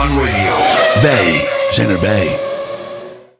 One Radio. Wij zijn erbij.